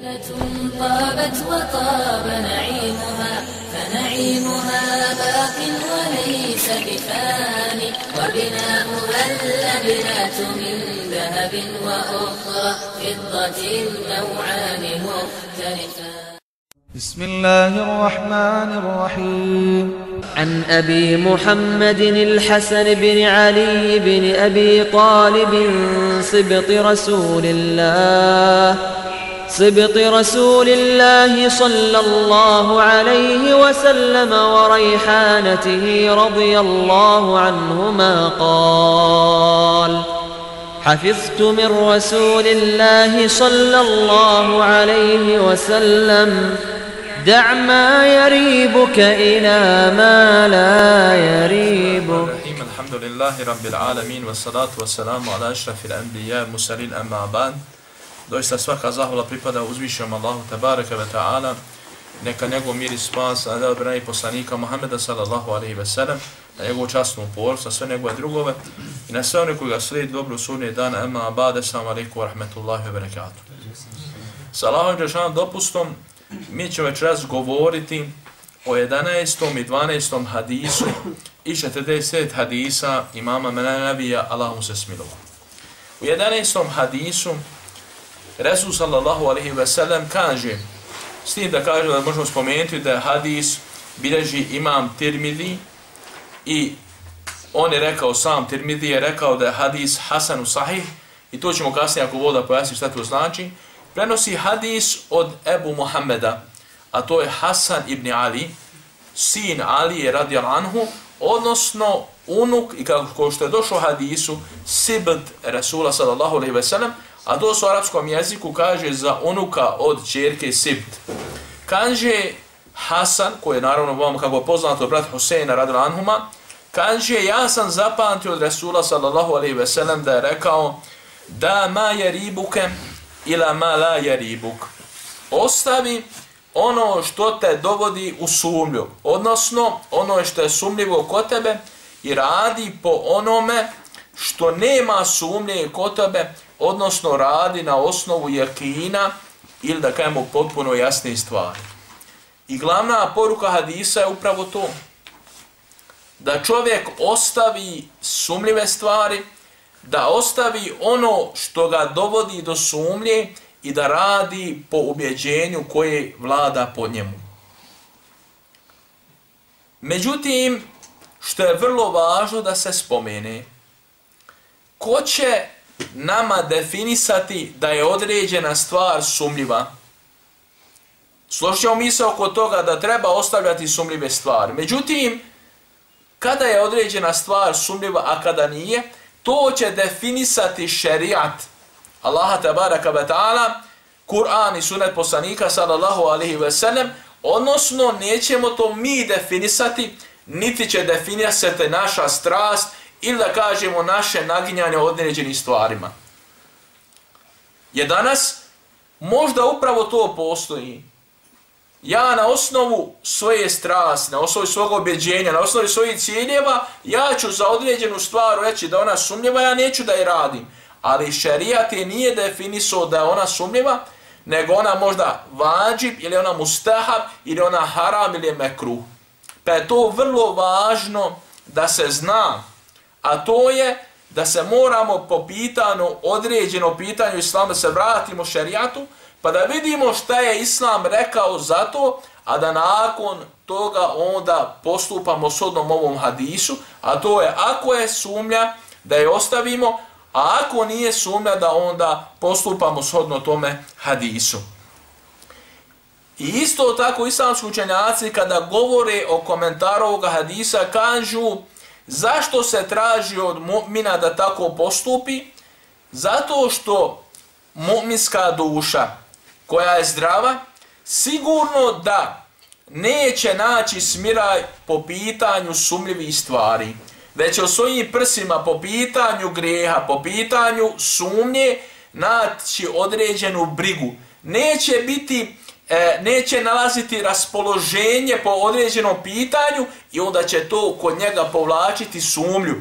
طابت وطاب نعيمها فنعيمها باق وليس بفاني. وبناؤها اللبنات من ذهب وأخرى فضة نوعان مختلفان. بسم الله الرحمن الرحيم. عن أبي محمد الحسن بن علي بن أبي طالب صبط رسول الله. صبط رسول الله صلى الله عليه وسلم وريحانته رضي الله عنهما قال حفظت من رسول الله صلى الله عليه وسلم دع ما يريبك إلى ما لا يريبك. الحمد لله رب العالمين والصلاة والسلام على أشرف الأنبياء المرسلين أما بعد. Doista svaka zahvala pripada uzvišenom Allahu tabaraka ve ta'ala. Neka njegov mir i spas, a da obrani poslanika Muhammeda sallallahu alaihi ve sellem, na njegovu častnu porcu, sve njegove drugove i na sve one koji ga slijedi dobro sunje dana. Ema abade, salam alaikum wa rahmetullahi wa barakatuh. Sa Allahom Đešanom dopustom, mi ćemo večeras govoriti o 11. i 12. hadisu i 40 hadisa imama Menavija, Allahum se smilovao. U 11. hadisu Resul sallallahu alaihi ve sellem kaže, s tim da kaže da možemo spomenuti da hadis bilježi imam Tirmidhi i on je rekao, sam Tirmidhi je rekao da je hadis Hasanu sahih i to ćemo kasnije ako voda pojasniti šta to znači, prenosi hadis od Ebu Muhammeda, a to je Hasan ibn Ali, sin Ali je radijal anhu, odnosno unuk i kako što je došlo hadisu, Sibd Rasula sallallahu alaihi ve sellem, A to su u arapskom jeziku kaže za unuka od čerke Sibt. Kaže Hasan, koji je naravno vam kako poznato brat Huseina radil Anhuma, kaže ja sam zapamtio od Resula sallallahu alaihi ve sellem da je rekao da ma je ribuke ila ma la je ribuk. Ostavi ono što te dovodi u sumlju, odnosno ono što je sumljivo kod tebe i radi po onome što nema sumnje kod tebe, odnosno radi na osnovu jakina ili da kajemo potpuno jasne stvari. I glavna poruka hadisa je upravo to. Da čovjek ostavi sumljive stvari, da ostavi ono što ga dovodi do sumlje i da radi po ubjeđenju koje vlada po njemu. Međutim, što je vrlo važno da se spomene, ko će nama definisati da je određena stvar sumljiva. Složit ćemo misle oko toga da treba ostavljati sumljive stvari. Međutim, kada je određena stvar sumljiva, a kada nije, to će definisati šerijat Allaha tabaraka wa ta'ala, Kur'an i sunet poslanika sallallahu alaihi ve sellem, odnosno nećemo to mi definisati, niti će definisati naša strast, ili da kažemo naše naginjanje određenim stvarima. Je danas možda upravo to postoji. Ja na osnovu svoje strasti, na osnovu svog objeđenja, na osnovu svojih ciljeva, ja ću za određenu stvar reći da ona sumnjiva, ja neću da je radim. Ali šarijat je nije definisao da je ona sumnjiva, nego ona možda vađib, ili ona mustahab, ili ona haram, ili je mekruh. Pa je to vrlo važno da se zna a to je da se moramo po pitanju, određeno pitanju islama, se vratimo šerijatu, pa da vidimo šta je islam rekao za to, a da nakon toga onda postupamo s odnom ovom hadisu, a to je ako je sumnja da je ostavimo, a ako nije sumnja da onda postupamo s tome hadisu. I isto tako islamski učenjaci kada govore o komentaru ovoga hadisa kažu Zašto se traži od mu'mina da tako postupi? Zato što mu'minska duša koja je zdrava, sigurno da neće naći smiraj po pitanju sumljivih stvari, već o svojim prsima po pitanju greha, po pitanju sumnje, naći određenu brigu. Neće biti e, neće nalaziti raspoloženje po određenom pitanju i onda će to kod njega povlačiti sumlju.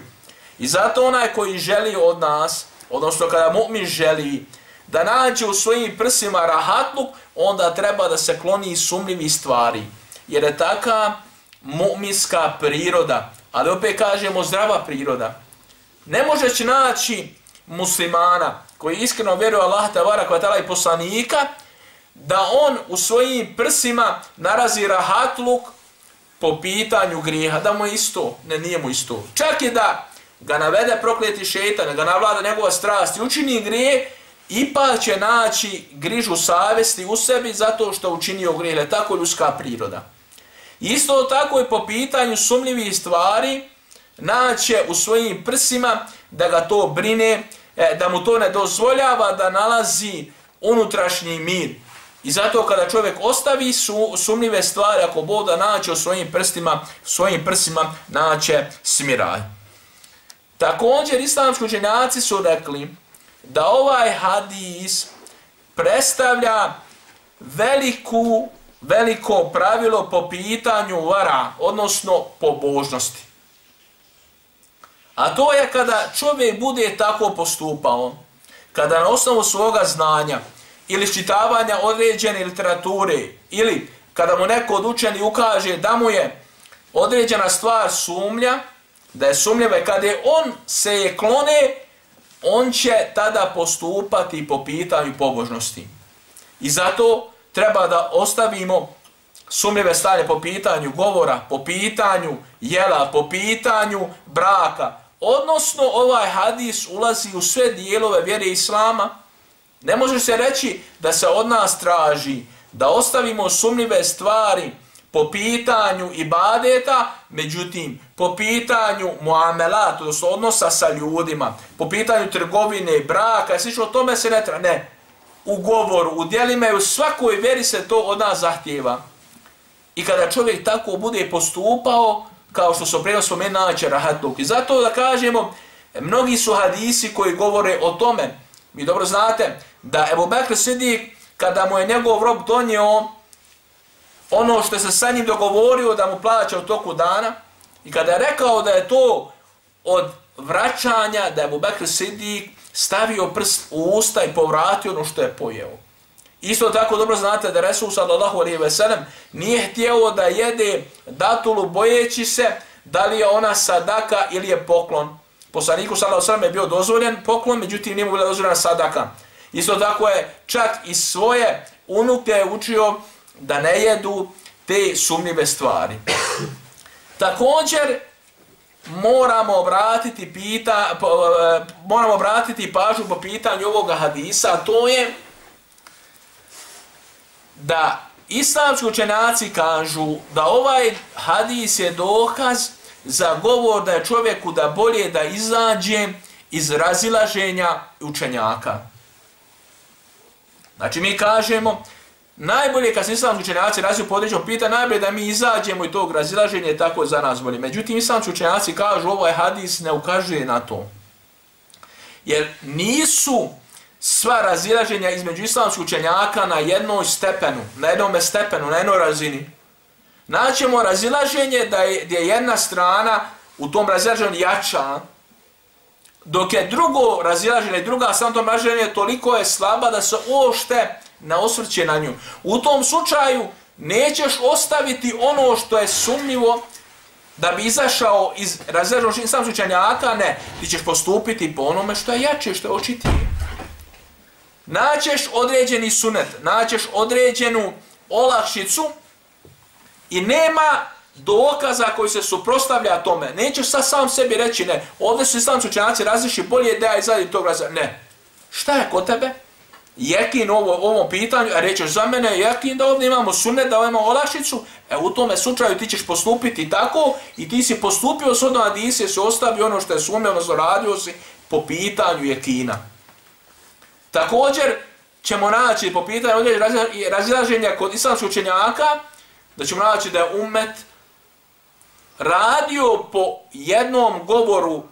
I zato onaj koji želi od nas, odnosno kada mu'min želi da nađe u svojim prsima rahatluk, onda treba da se kloni sumljivi stvari. Jer je taka mu'minska priroda, ali opet kažemo zdrava priroda. Ne možeš naći muslimana koji iskreno vjeruje Allah tavara kvatala i poslanika, da on u svojim prsima narazi rahatluk po pitanju grijeha, da mu isto, ne nije mu isto. Čak i da ga navede prokleti šetan, ga navlada njegova strast i učini grije, ipak će naći grižu savesti u sebi zato što učinio grije, je tako ljudska priroda. Isto tako je po pitanju sumljivih stvari, naće u svojim prsima da ga to brine, e, da mu to ne dozvoljava da nalazi unutrašnji mir. I zato kada čovjek ostavi su, sumnive stvari, ako Bog da naće u svojim prstima, svojim prsima naće smiraj. Također islamski učenjaci su rekli da ovaj hadis predstavlja veliku, veliko pravilo po pitanju vara, odnosno pobožnosti. A to je kada čovjek bude tako postupao, kada na osnovu svoga znanja ili čitavanja određene literature ili kada mu neko od učeni ukaže da mu je određena stvar sumlja, da je sumljiva i kada je on se je klone, on će tada postupati po pitanju pobožnosti. I zato treba da ostavimo sumljive stanje po pitanju govora, po pitanju jela, po pitanju braka. Odnosno, ovaj hadis ulazi u sve dijelove vjere Islama. Ne može se reći da se od nas traži da ostavimo sumnjive stvari po pitanju ibadeta, međutim, po pitanju muamelat, odnosno odnosa sa ljudima, po pitanju trgovine, braka, i slično, o tome se ne treba, ne. U govoru, u dijelima i u svakoj veri se to od nas zahtjeva. I kada čovjek tako bude postupao, kao što su prema svome naće rahatluk. I zato da kažemo, mnogi su hadisi koji govore o tome, mi dobro znate, da Ebu Bekr Sidik, kada mu je njegov rob donio ono što se sa njim dogovorio da mu plaća u toku dana, i kada je rekao da je to od vraćanja, da je Ebu Bekr Sidik stavio prst u usta i povratio ono što je pojeo. Isto tako dobro znate da Resul sallallahu alaihi ve sellem nije htjeo da jede datulu bojeći se da li je ona sadaka ili je poklon. Poslaniku sallallahu alaihi ve je bio dozvoljen poklon, međutim nije mu bila dozvoljena sadaka. Isto tako je čak i svoje unuke učio da ne jedu te sumnjive stvari. Također moramo obratiti pita, e, moramo obratiti pažnju po pitanju ovoga hadisa, to je da islamski učenjaci kažu da ovaj hadis je dokaz za govor da je čovjeku da bolje da izađe iz razilaženja učenjaka. Znači mi kažemo, najbolje kad se islamski učenjaci raziju podređeno pita, najbolje da mi izađemo i tog razilaženja tako za nas bolje. Međutim, islamski učenjaci kažu ovaj hadis ne ukazuje na to. Jer nisu sva razilaženja između islamskih učenjaka na jednoj stepenu, na jednom stepenu, na jednoj razini. Naćemo razilaženje da je, da je jedna strana u tom razilaženju jača, dok je drugo razilaženje, druga sam tom razilaženje toliko je slaba da se ošte na osvrće na nju. U tom slučaju nećeš ostaviti ono što je sumnjivo da bi izašao iz razilaženja islamskih učenjaka, ne, ti ćeš postupiti po onome što je jače, što je očitije naćeš određeni sunet, naćeš određenu olakšicu i nema dokaza koji se suprostavlja tome. Nećeš sad sam sebi reći, ne, ovdje su islamci učenjaci različi, bolje da ja izadim tog različa. Ne. Šta je kod tebe? Jekin ovo, ovom pitanju, a rećeš za mene, jekin da ovdje imamo sunet, da imamo olašicu, e u tome slučaju ti ćeš postupiti tako i ti si postupio s odnom adisije, se ostavio ono što je sumio, ono radio si po pitanju jekina. Također ćemo naći po pitanju razilaženja kod islamskih učenjaka, da ćemo naći da je umet radio po jednom govoru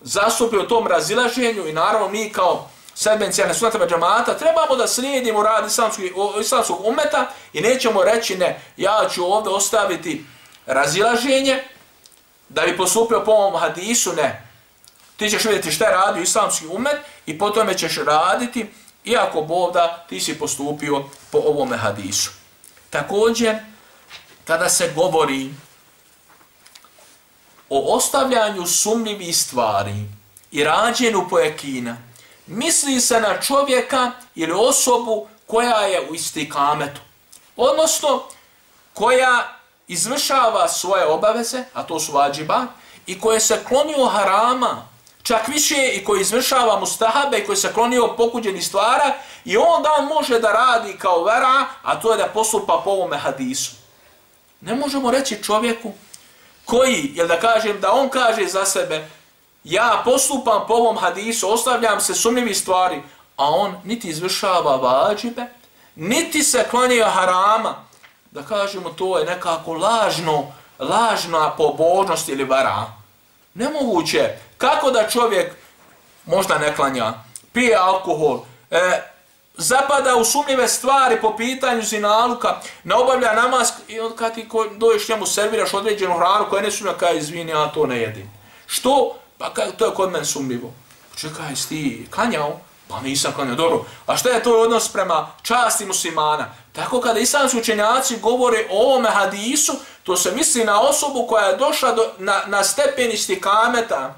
zastupio tom razilaženju i naravno mi kao sedbenci ane sunatama džamata trebamo da slijedimo rad islamskog umeta i nećemo reći ne, ja ću ovdje ostaviti razilaženje da bi postupio po ovom hadisu, ne. Ti ćeš vidjeti šta je radio islamski umet i potom ćeš raditi iako bovda ti si postupio po ovome hadisu. Također, kada se govori o ostavljanju sumnjivih stvari i rađenju pojakina, misli se na čovjeka ili osobu koja je u istikametu. Odnosno, koja izvršava svoje obaveze, a to su vađiba, i koje se klonio harama, čak više i koji izvršava mustahabe, i koji se klonio pokuđeni stvara, i onda on može da radi kao vera, a to je da postupa po ovome hadisu. Ne možemo reći čovjeku koji, jel da kažem, da on kaže za sebe, ja postupam po ovom hadisu, ostavljam se sumnjivi stvari, a on niti izvršava vađibe, niti se klanja harama, da kažemo to je nekako lažno, lažna pobožnost ili vara. Nemoguće. Kako da čovjek možda ne klanja, pije alkohol, e, zapada u sumnjive stvari po pitanju zinaluka, ne obavlja namaz i on kad ti doješ njemu serviraš određenu hranu koja ne sumnja, kaj izvini, ja to ne jedim. Što? Pa kaj, to je kod mene sumnjivo. Čekaj, ti klanjao? Pa nisam klanjao, dobro. A šta je to odnos prema časti muslimana? Tako kada islamski učenjaci govore o ovome hadisu, to se misli na osobu koja je došla do, na, na stepen istikameta.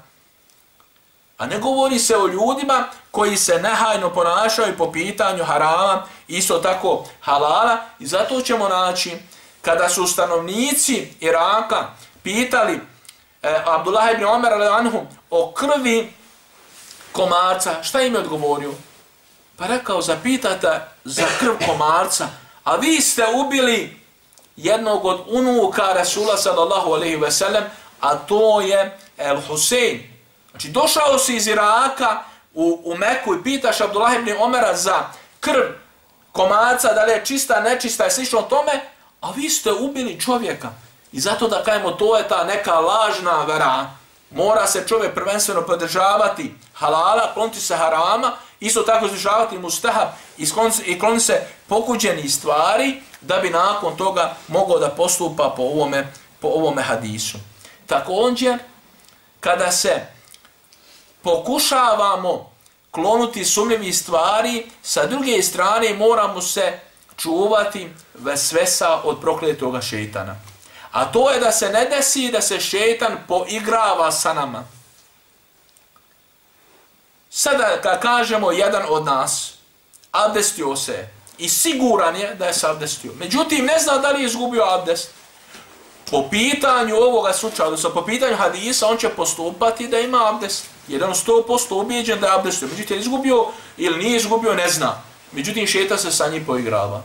A ne govori se o ljudima koji se nehajno ponašaju po pitanju harama, isto tako halala. I zato ćemo naći, kada su stanovnici Iraka pitali e, Abdullah ibn Omer anhu, o krvi komarca, šta im je odgovorio? Pa rekao, zapitate za krv komarca, a vi ste ubili jednog od unuka Rasula sallallahu alaihi ve sellem, a to je El Husein. Znači, došao si iz Iraka u, u Meku i pitaš Abdullah ibn Omera za krv komarca, da li je čista, nečista i slično tome, a vi ste ubili čovjeka. I zato da kajemo, to je ta neka lažna vera. Mora se čovjek prvenstveno podržavati halala, kloniti se harama, isto tako izvršavati mustahab i kloniti se pokuđeni stvari, da bi nakon toga mogao da postupa po ovome, po ovome hadisu. Također, kada se pokušavamo klonuti sumnjivi stvari, sa druge strane moramo se čuvati vesvesa od prokletoga šeitana. A to je da se ne desi da se šeitan poigrava sa nama. Sada kad kažemo jedan od nas abdestio se i siguran je da je se abdestio. Međutim, ne zna da li je izgubio abdest. Po pitanju ovoga slučaja, odnosno po pitanju hadisa, on će postupati da ima abdest. Jer on sto posto ubijeđen da je abdestio. Međutim, je izgubio ili nije izgubio, ne zna. Međutim, šeta se sa njim poigrava.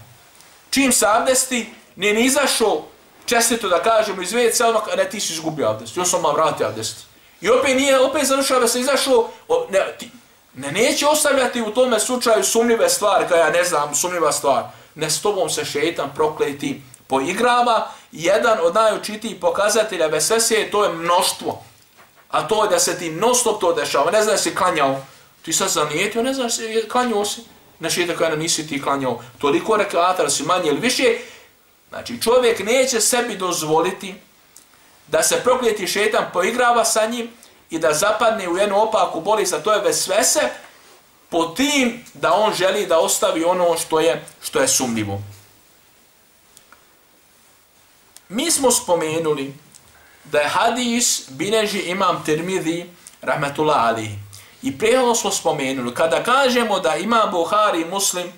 Čim se abdesti, nije ni izašao čestito da kažemo iz već samo ne ti si izgubio abdest. Još sam vam vratio abdest. I opet nije, opet završava da se izašao, ne, ti, ne neće ostavljati u tome slučaju sumnjive stvari, kada ja ne znam, sumnjiva stvar. Ne s tobom se šeitan prokleti poigrava. Jedan od najučitijih pokazatelja vesesije, to je mnoštvo. A to je da se ti non stop to dešava. Ne znaš si klanjao. Ti sad zanijetio, ne znaš si klanjao si. Na šeitan kada nisi ti klanjao. Toliko rekata da si manje ili više. Znači čovjek neće sebi dozvoliti da se prokljeti šetan poigrava sa njim i da zapadne u jednu opaku bolest, a to je vesvese, po tim da on želi da ostavi ono što je što je sumnivo. Mi smo spomenuli da je hadis bineži imam termidi rahmetullah alihi. I prije smo spomenuli, kada kažemo da ima Buhari muslim,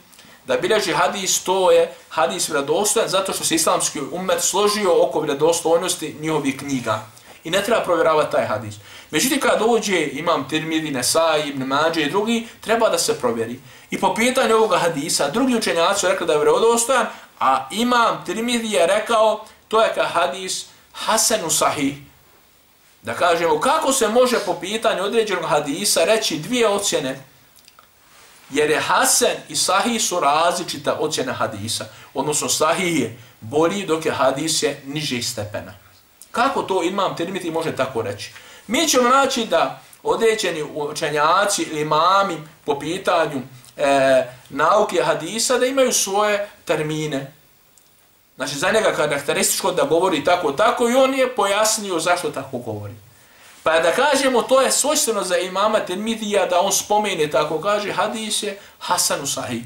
da bileži hadis, to je hadis vredostojan, zato što se islamski umet složio oko vredostojnosti njihovih knjiga. I ne treba provjeravati taj hadis. Međutim, kada dođe imam Tirmidhi, Nesai, Ibn Mađe i drugi, treba da se provjeri. I po pitanju ovoga hadisa, drugi učenjaci su rekli da je vredostojan, a imam Tirmidhi je rekao, to je ka hadis Hasenu Sahih. Da kažemo, kako se može po pitanju određenog hadisa reći dvije ocjene Jer je Hasan i Sahih su različita ocjena hadisa. Odnosno Sahih je bolji dok je hadis je nižih stepena. Kako to imam termiti može tako reći? Mi ćemo naći da određeni učenjaci ili imami po pitanju e, nauke hadisa da imaju svoje termine. Znači za njega karakterističko da govori tako tako i on je pojasnio zašto tako govori. Pa da kažemo, to je svojstveno za imama Tirmidija da on spomene, tako kaže, hadis je Hasanu Sahih.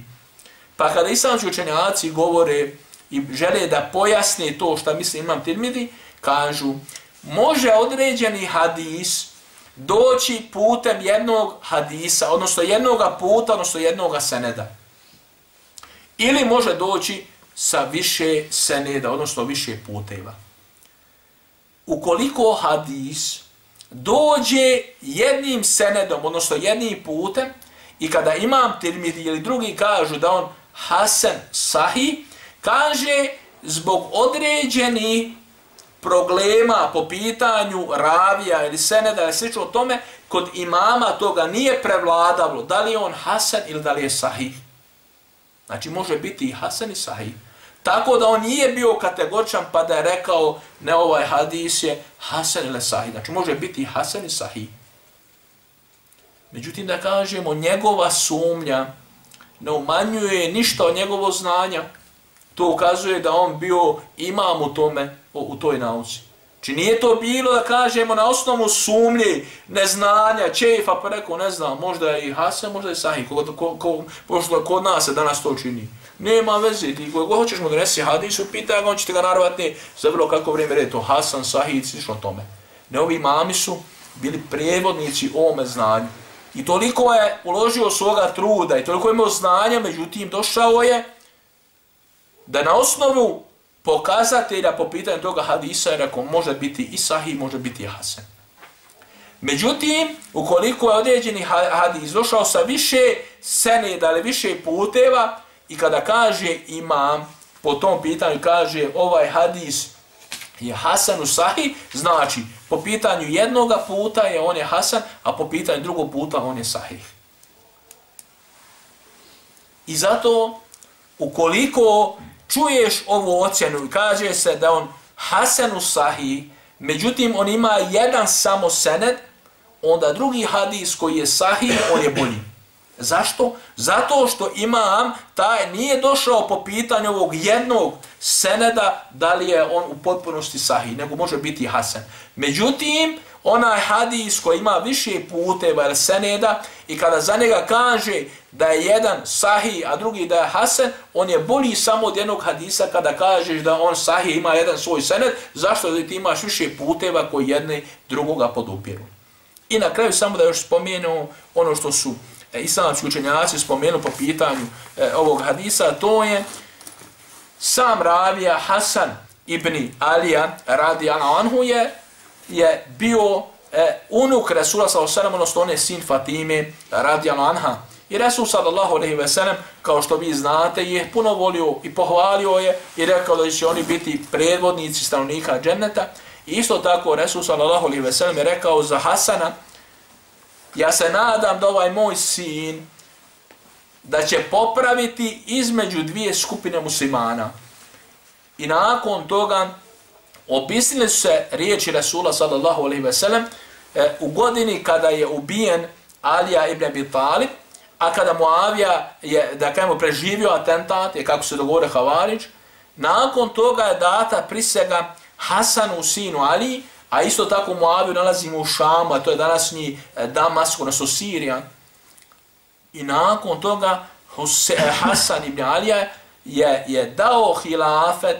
Pa kada islamski učenjaci govore i žele da pojasne to što misli imam Tirmidi, kažu, može određeni hadis doći putem jednog hadisa, odnosno jednog puta, odnosno jednog seneda. Ili može doći sa više seneda, odnosno više puteva. Ukoliko hadis dođe jednim senedom, odnosno jednim putem, i kada imam tirmidi ili drugi kažu da on Hasan Sahi, kaže zbog određeni problema po pitanju ravija ili seneda ili slično tome, kod imama toga nije prevladavlo da li je on Hasan ili da li je Sahih. Znači može biti i Hasan i Sahih. Tako da on nije bio kategoričan pa da je rekao ne ovaj hadis je Hasan ili Sahih. Znači može biti Hasan i Sahih. Međutim da kažemo njegova sumnja ne umanjuje ništa od njegovo znanja. To ukazuje da on bio imam u tome, u toj nauci. Či nije to bilo da kažemo na osnovu sumnje, neznanja, čefa, pa rekao, ne znam, možda je i Hasan, možda je Sahih, ko, ko, ko, ko, kod nas se danas to čini. Nema veze, ti ko hoćeš mu donesi hadisu, pita ga, on će te ga naravati za kako vrijeme reći, to Hasan, Sahid, slično tome. Ne, ovi mami su bili prijevodnici ovome znanju. I toliko je uložio svoga truda i toliko je imao znanja, međutim došao je da na osnovu pokazatelja po pitanju toga hadisa je rekao može biti i sahih, može biti i hasan. Međutim, ukoliko je određeni hadis došao sa više seneda ili više puteva i kada kaže imam po tom pitanju kaže ovaj hadis je Hasan u Sahih, znači po pitanju jednoga puta je on je Hasan, a po pitanju drugog puta on je Sahih. I zato, ukoliko čuješ ovu ocjenu i kaže se da on Hasan u Sahih, međutim on ima jedan samo sened, onda drugi hadis koji je Sahih, on je bolji. Zašto? Zato što imam, taj nije došao po pitanju ovog jednog seneda da li je on u potpunosti sahih, nego može biti hasan. Međutim, onaj hadis koji ima više puteva ili seneda i kada za njega kaže da je jedan sahih, a drugi da je hasan, on je bolji samo od jednog hadisa kada kažeš da on sahih ima jedan svoj sened, zašto da ti imaš više puteva koji jedne drugoga podupiru. I na kraju samo da još spomenu ono što su e, islamski učenjaci spomenu po pitanju e, ovog hadisa, to je sam ravija Hasan ibn Alija radi anhu je, je bio e, unuk Resula s.a.v. odnosno on je sin Fatime radi anha. I Resul sallallahu alaihi ve sellem, kao što vi znate, je puno volio i pohvalio je i rekao da će oni biti predvodnici stanovnika dženneta. I isto tako Resul sallallahu alaihi ve sellem je rekao za Hasana, ja se nadam da ovaj moj sin da će popraviti između dvije skupine muslimana. I nakon toga opisnili su se riječi Rasula sallallahu alaihi ve sellem e, u godini kada je ubijen Alija ibn Abi Talib, a kada Muavija je, da kajemo, preživio atentat, je kako se dogovore Havarić, nakon toga je data prisega Hasanu sinu Ali, A isto tako Muaviju nalazimo u Šamu, a to je današnji eh, Damask, odnosno Sirija. I nakon toga Huse, eh, Hasan ibn Alija je, je dao hilafet,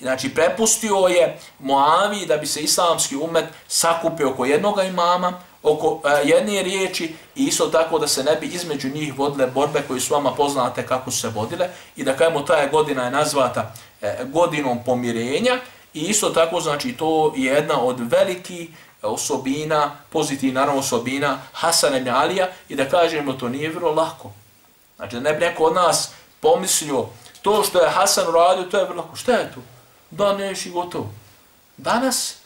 znači prepustio je Muavi da bi se islamski umet sakupio oko jednog imama, oko e, jedne riječi i isto tako da se ne bi između njih vodile borbe koji su vama poznate kako su se vodile i da kajemo ta godina je nazvata e, godinom pomirenja I isto tako, znači, to je jedna od veliki osobina, pozitivna naravno osobina Hasana ibn Alija i da kažemo to nije vrlo lako. Znači, da ne bi neko od nas pomislio to što je Hasan uradio, to je vrlo lako. Šta je to? Da, neš i gotovo. Danas,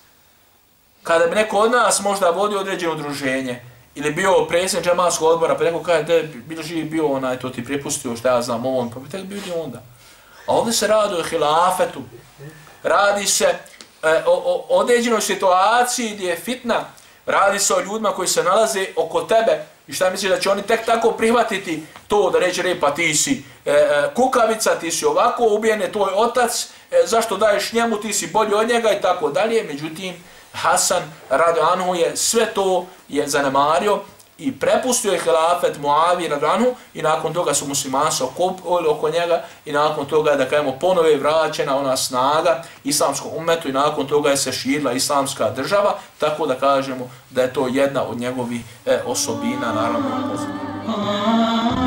kada bi neko od nas možda vodio određeno udruženje ili bio predsjednik džemalskog odbora, pa neko kaže, da je bilo živi bio onaj, to ti prepustio, šta ja znam, ovom, pa bi tek bio onda. A ovdje se radi o hilafetu, radi se e, o, o određenoj situaciji gdje je fitna, radi se o ljudima koji se nalaze oko tebe i šta misliš da će oni tek tako prihvatiti to da reći re pa ti si e, e, kukavica, ti si ovako ubijen je tvoj otac, e, zašto daješ njemu, ti si bolji od njega i tako dalje, međutim Hasan radi anhu je sve to je zanemario i prepustio je hilafet Muavi radi i nakon toga su muslimani se okupili oko njega i nakon toga da kajemo ponove vraćena ona snaga islamskog umetu i nakon toga je se širila islamska država tako da kažemo da je to jedna od njegovih e, osobina naravno pozitivna.